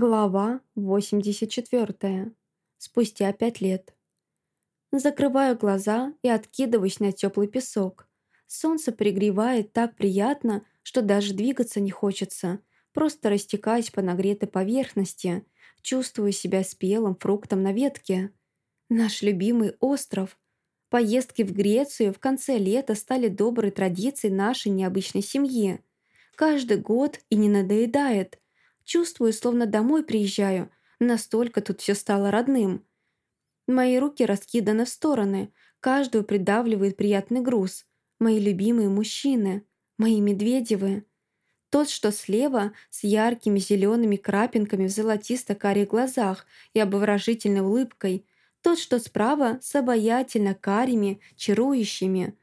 Глава 84. Спустя пять лет. Закрываю глаза и откидываюсь на теплый песок. Солнце пригревает так приятно, что даже двигаться не хочется. Просто растекаясь по нагретой поверхности, чувствую себя спелым фруктом на ветке. Наш любимый остров. Поездки в Грецию в конце лета стали доброй традицией нашей необычной семьи. Каждый год и не надоедает – Чувствую, словно домой приезжаю. Настолько тут все стало родным. Мои руки раскиданы в стороны. Каждую придавливает приятный груз. Мои любимые мужчины. Мои Медведевы. Тот, что слева, с яркими зелеными крапинками в золотисто-карих глазах и обворожительной улыбкой. Тот, что справа, с обаятельно карими, чарующими.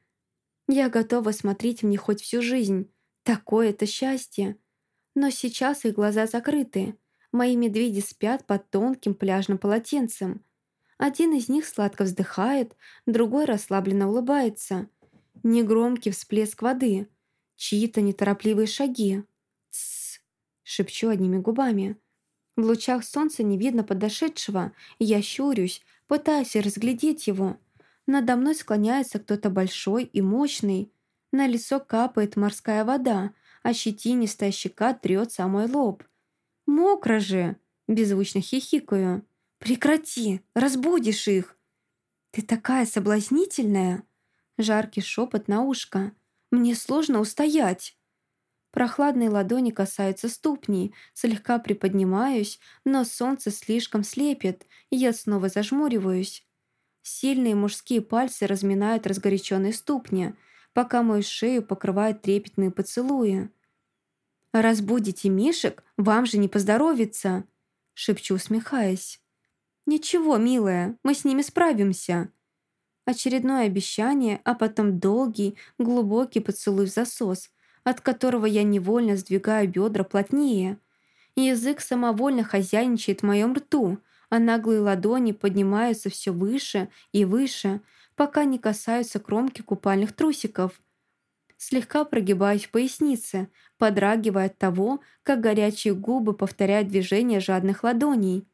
Я готова смотреть в них хоть всю жизнь. Такое-то счастье. Но сейчас их глаза закрыты. Мои медведи спят под тонким пляжным полотенцем. Один из них сладко вздыхает, другой расслабленно улыбается. Негромкий всплеск воды. Чьи-то неторопливые шаги. «Тссс!» — шепчу одними губами. В лучах солнца не видно подошедшего, я щурюсь, пытаясь разглядеть его. Надо мной склоняется кто-то большой и мощный. На лицо капает морская вода — а щетинистая щека трется о мой лоб. «Мокро же!» – беззвучно хихикаю. «Прекрати! Разбудишь их!» «Ты такая соблазнительная!» Жаркий шепот на ушко. «Мне сложно устоять!» Прохладные ладони касаются ступней, слегка приподнимаюсь, но солнце слишком слепит, и я снова зажмуриваюсь. Сильные мужские пальцы разминают разгоряченные ступни, пока мою шею покрывают трепетные поцелуи. «Разбудите Мишек, вам же не поздоровится!» шепчу, усмехаясь. «Ничего, милая, мы с ними справимся!» Очередное обещание, а потом долгий, глубокий поцелуй в засос, от которого я невольно сдвигаю бедра плотнее. Язык самовольно хозяйничает в моем рту, а наглые ладони поднимаются все выше и выше, пока не касаются кромки купальных трусиков слегка прогибаясь в пояснице, подрагивая от того, как горячие губы повторяют движение жадных ладоней.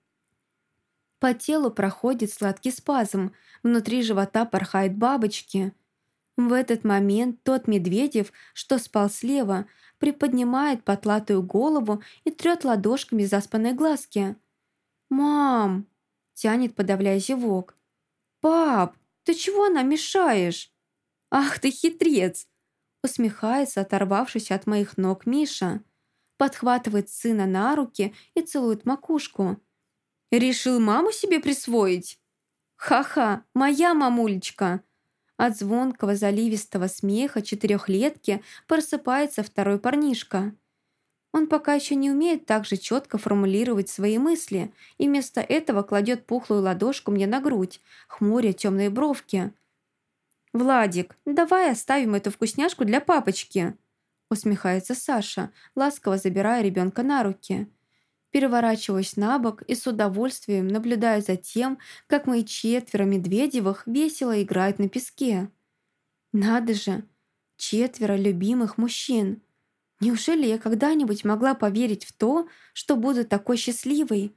По телу проходит сладкий спазм, внутри живота порхают бабочки. В этот момент тот Медведев, что спал слева, приподнимает потлатую голову и трет ладошками заспанные глазки. «Мам!» – тянет, подавляя зевок. «Пап, ты чего нам мешаешь?» «Ах ты хитрец!» Усмехается, оторвавшись от моих ног Миша. Подхватывает сына на руки и целует макушку. «Решил маму себе присвоить?» «Ха-ха, моя мамулечка!» От звонкого заливистого смеха четырехлетки просыпается второй парнишка. Он пока еще не умеет так же четко формулировать свои мысли и вместо этого кладет пухлую ладошку мне на грудь, хмуря темные бровки. «Владик, давай оставим эту вкусняшку для папочки», усмехается Саша, ласково забирая ребенка на руки. Переворачиваюсь на бок и с удовольствием наблюдаю за тем, как мои четверо Медведевых весело играют на песке. Надо же, четверо любимых мужчин. Неужели я когда-нибудь могла поверить в то, что буду такой счастливой?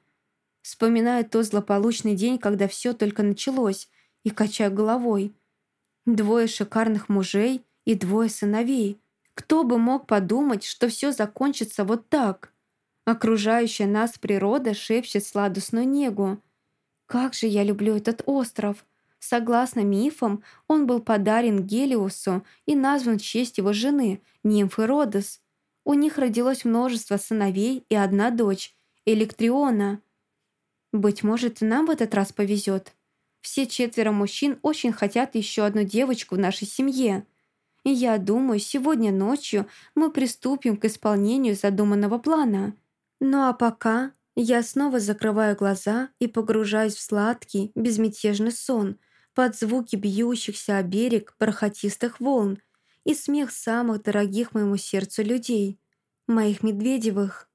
Вспоминаю тот злополучный день, когда все только началось, и качаю головой – Двое шикарных мужей и двое сыновей. Кто бы мог подумать, что все закончится вот так? Окружающая нас природа шепчет сладостную негу. Как же я люблю этот остров! Согласно мифам, он был подарен Гелиусу и назван в честь его жены, нимфы Родос. У них родилось множество сыновей и одна дочь, Электриона. Быть может, нам в этот раз повезет. Все четверо мужчин очень хотят еще одну девочку в нашей семье. И я думаю, сегодня ночью мы приступим к исполнению задуманного плана. Ну а пока я снова закрываю глаза и погружаюсь в сладкий, безмятежный сон под звуки бьющихся о берег бархатистых волн и смех самых дорогих моему сердцу людей, моих Медведевых.